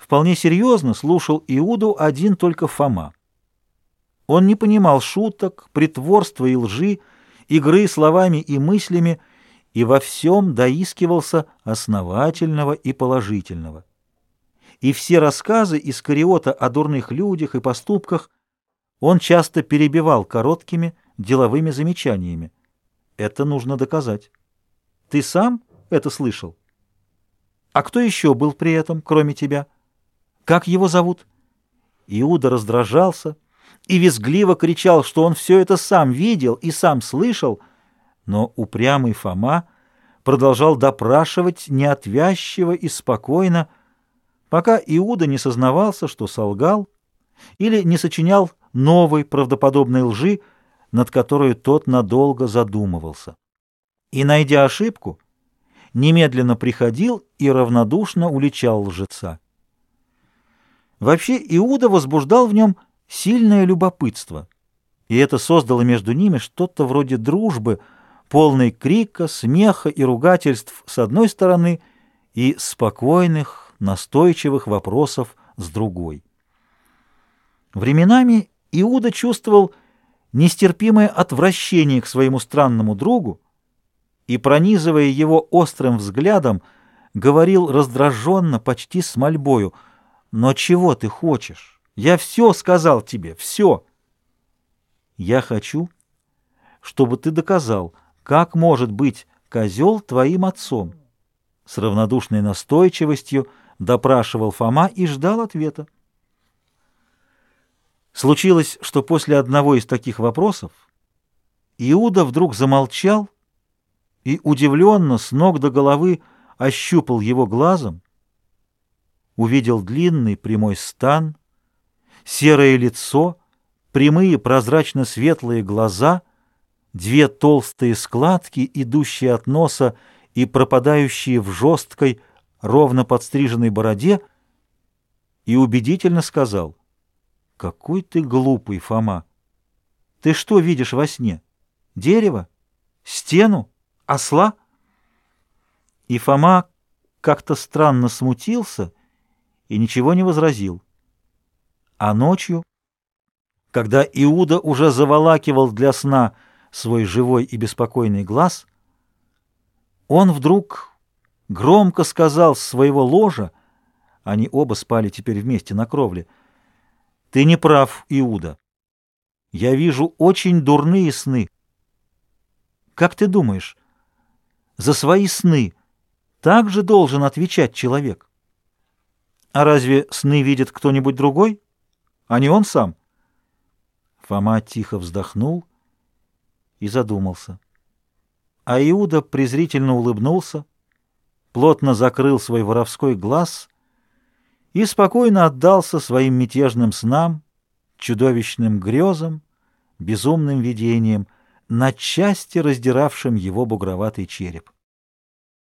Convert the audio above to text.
Вполне серьезно слушал Иуду один только Фома. Он не понимал шуток, притворства и лжи, игры словами и мыслями, и во всем доискивался основательного и положительного. И все рассказы Искариота о дурных людях и поступках он часто перебивал короткими деловыми замечаниями. Это нужно доказать. Ты сам это слышал? А кто еще был при этом, кроме тебя? Как его зовут? Иуда раздражался и визгливо кричал, что он все это сам видел и сам слышал, но упрямый Фома продолжал допрашивать неотвязчиво и спокойно, пока Иуда не сознавался, что солгал, или не сочинял новой правдоподобной лжи, над которой тот надолго задумывался. И, найдя ошибку, немедленно приходил и равнодушно уличал лжеца. Вообще Иуда возбуждал в нем сильное любопытство, и это создало между ними что-то вроде дружбы, полной крика, смеха и ругательств с одной стороны и спокойных, настойчивых вопросов с другой. Временами Иуда чувствовал нестерпимое отвращение к своему странному другу и, пронизывая его острым взглядом, говорил раздраженно, почти с мольбою, «Но чего ты хочешь? Я все сказал тебе, все!» «Я хочу, чтобы ты доказал, как может быть козел твоим отцом?» С равнодушной настойчивостью допрашивал Фома и ждал ответа. Случилось, что после одного из таких вопросов Иуда вдруг замолчал и удивленно с ног до головы ощупал его глазом, увидел длинный прямой стан, серое лицо, прямые прозрачно-светлые глаза, две толстые складки, идущие от носа и пропадающие в жесткой, ровно подстриженной бороде, и убедительно сказал, «Какой ты глупый, Фома! Ты что видишь во сне? Дерево? Стену? Осла?» И Фома как-то странно смутился и ничего не возразил. А ночью, когда Иуда уже заволакивал для сна свой живой и беспокойный глаз, он вдруг громко сказал с своего ложа, они оба спали теперь вместе на кровле, «Ты не прав, Иуда. Я вижу очень дурные сны. Как ты думаешь, за свои сны также должен отвечать человек? А разве сны видит кто-нибудь другой, а не он сам?» Фома тихо вздохнул и задумался. А Иуда презрительно улыбнулся, плотно закрыл свой воровской глаз и спокойно отдался своим мятежным снам, чудовищным грезам, безумным видениям, на части раздиравшим его бугроватый череп.